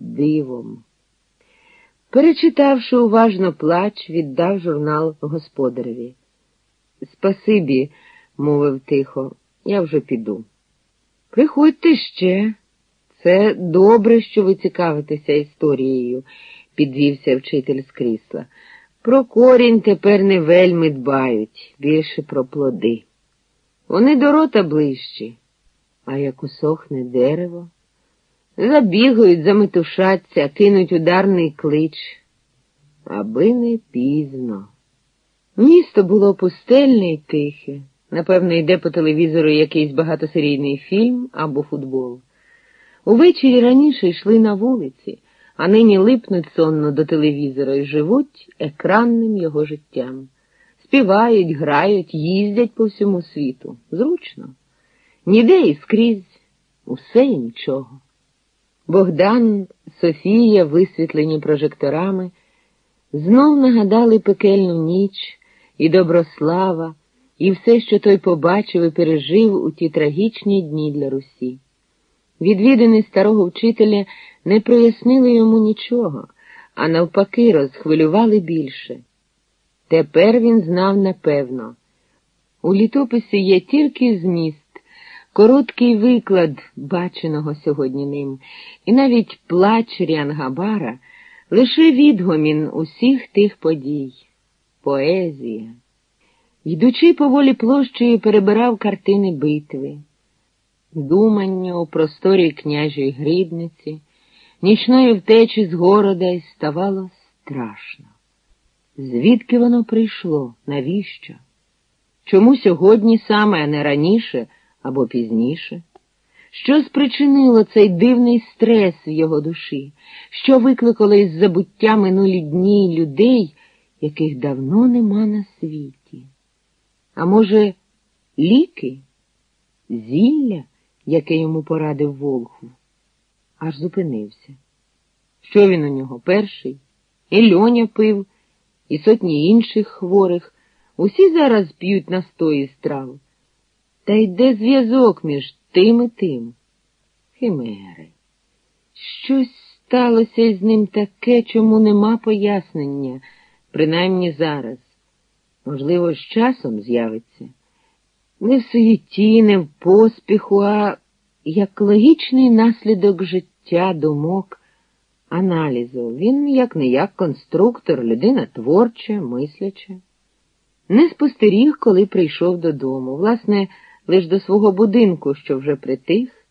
дивом. Перечитавши уважно плач, віддав журнал господареві. Спасибі, мовив тихо, я вже піду. Приходьте ще. Це добре, що ви цікавитеся історією, підвівся вчитель з крісла. Про корінь тепер не вельми дбають, більше про плоди. Вони до рота ближчі, а як усохне дерево, забігають, заметушаться, кинуть ударний клич, аби не пізно. Місто було пустельне й тихе. Напевно, йде по телевізору якийсь багатосерійний фільм або футбол. Увечері раніше йшли на вулиці, а нині липнуть сонно до телевізора і живуть екранним його життям. Співають, грають, їздять по всьому світу. Зручно. Ніде і скрізь, усе і нічого. Богдан, Софія, висвітлені прожекторами, знов нагадали пекельну ніч і Доброслава, і все, що той побачив і пережив у ті трагічні дні для Русі. Відвідини старого вчителя не прояснили йому нічого, а навпаки, розхвилювали більше. Тепер він знав напевно. У літописі є тільки зміст, короткий виклад баченого сьогодні ним, і навіть плач Рянгабара лише відгомін усіх тих подій, поезія. Йдучи поволі площею, перебирав картини битви, думання у просторі княжої грідниці, нічної втечі з города й ставало страшно. Звідки воно прийшло? Навіщо? Чому сьогодні саме, а не раніше або пізніше? Що спричинило цей дивний стрес в його душі, що викликало із забуття минулі дні людей, яких давно нема на світі? А може, ліки, зілля, яке йому порадив Волхв? Аж зупинився. Що він у нього перший? І льоня пив і сотні інших хворих, усі зараз п'ють настої страв. Та йде зв'язок між тим і тим. Химери. Щось сталося із ним таке, чому нема пояснення, принаймні зараз. Можливо, з часом з'явиться. Не в суєті, не в поспіху, а як логічний наслідок життя, думок аналізу. Він, як не як конструктор, людина творча, мисляча. Не спостеріг, коли прийшов додому, власне, лиш до свого будинку, що вже притих,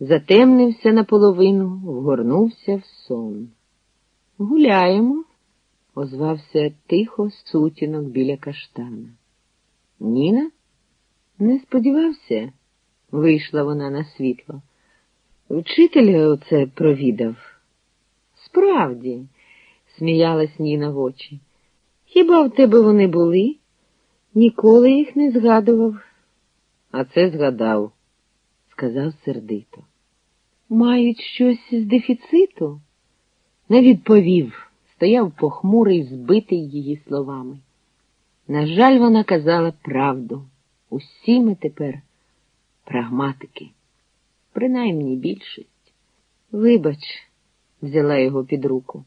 затемнився наполовину, вгорнувся в сон. Гуляємо, озвався тихо сутінок біля каштана. Ніна? Не сподівався, вийшла вона на світло. Вчитель оце провідав. Справді, сміялась Ніна в очі. Хіба в тебе вони були? Ніколи їх не згадував. А це згадав, сказав сердито. Мають щось з дефіциту? Не відповів, стояв похмурий, збитий її словами. На жаль, вона казала правду. Усі ми тепер прагматики, принаймні більшість. Вибач взяла його під руку.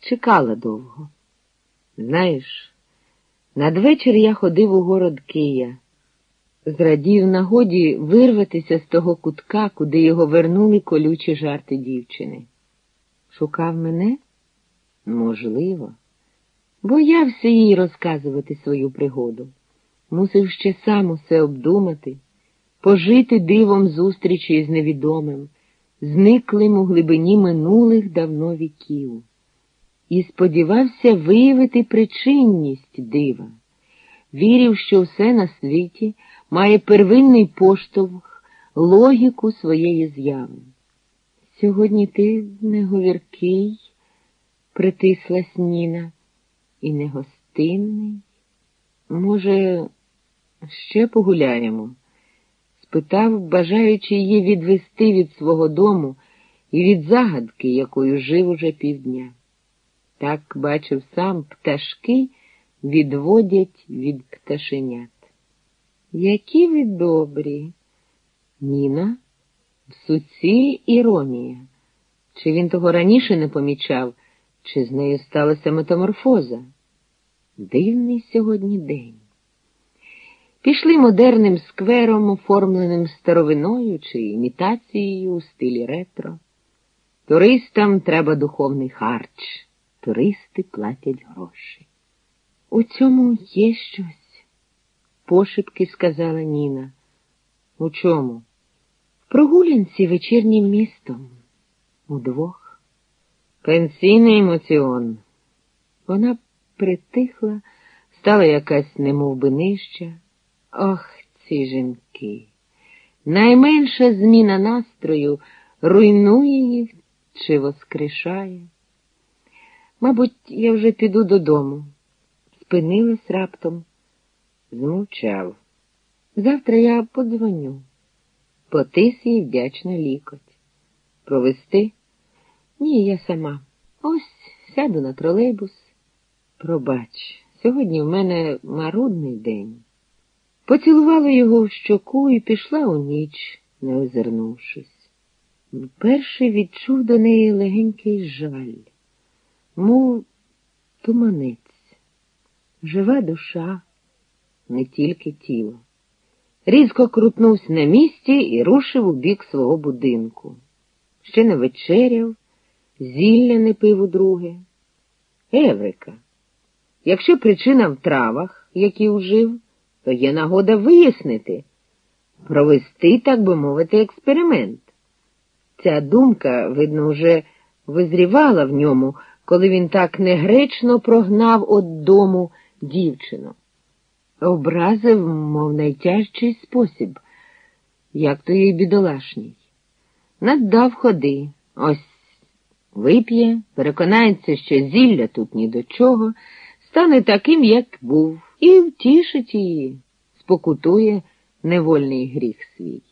Чекала довго. Знаєш, надвечір я ходив у город Кия, зрадів нагоді вирватися з того кутка, куди його вернули колючі жарти дівчини. Шукав мене? Можливо. Боявся їй розказувати свою пригоду. Мусив ще сам усе обдумати, пожити дивом зустрічі з невідомим зниклим у глибині минулих давно віків, і сподівався виявити причинність дива, вірив, що все на світі має первинний поштовх, логіку своєї зяви. Сьогодні ти неговіркий, притислась Ніна, і негостинний. Може, ще погуляємо? спитав, бажаючи її відвести від свого дому і від загадки, якою жив уже півдня. Так бачив сам пташки відводять від пташенят. Які ви добрі, Ніна, суціль іронія. Чи він того раніше не помічав, чи з нею сталася метаморфоза? Дивний сьогодні день. Пішли модерним сквером, оформленим старовиною чи імітацією у стилі ретро. Туристам треба духовний харч, туристи платять гроші. У цьому є щось, пошепки сказала Ніна. У чому? В прогулянці вечірнім містом. Удвох. Пенсійний емоціон. Вона притихла, стала якась немовби нижча. Ох, ці жінки. Найменша зміна настрою руйнує їх чи воскрешає. Мабуть, я вже піду додому. Спинилась раптом, змовчав. Завтра я подзвоню. Потис їй вдячно лікоть. Провести? Ні, я сама. Ось сяду на тролейбус. Пробач, сьогодні в мене марудний день. Поцілувала його в щоку і пішла у ніч, не озирнувшись. Перший відчув до неї легенький жаль, мов туманець, жива душа, не тільки тіло. Різко крутнувся на місці і рушив у бік свого будинку. Ще не вечеряв, зілля не пив у друге. Еврика, якщо причина в травах, які ужив, то є нагода вияснити, провести, так би мовити, експеримент. Ця думка, видно, вже визрівала в ньому, коли він так негречно прогнав од дому дівчину. Образив, мов найтяжчий спосіб, як то їй бідолашній. Наддав ходи, ось вип'є, переконається, що зілля тут ні до чого, стане таким, як був, і втішить її, спокутує невольний гріх свій.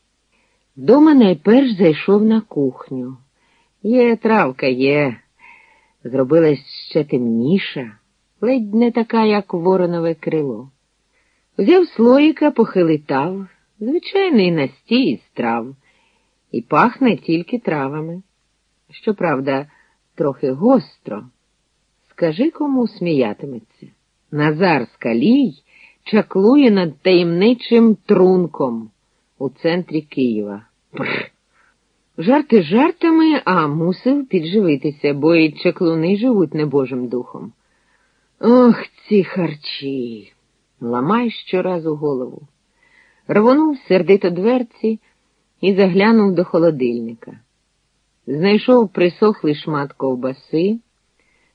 Вдома найперш зайшов на кухню. Є, травка є, зробилась ще темніша, ледь не така, як воронове крило. Взяв слоїка, похилитав, звичайний настій із трав, і пахне тільки травами. Щоправда, трохи гостро. Скажи, кому сміятиметься. Назар Скалій чаклує над таємничим трунком у центрі Києва. Бррр. Жарти жартами, а мусив підживитися, бо й чаклуни живуть небожим духом. Ох, ці харчі. Ламай щоразу голову. Рвонув сердито дверці і заглянув до холодильника. Знайшов присохлий шмат ковбаси,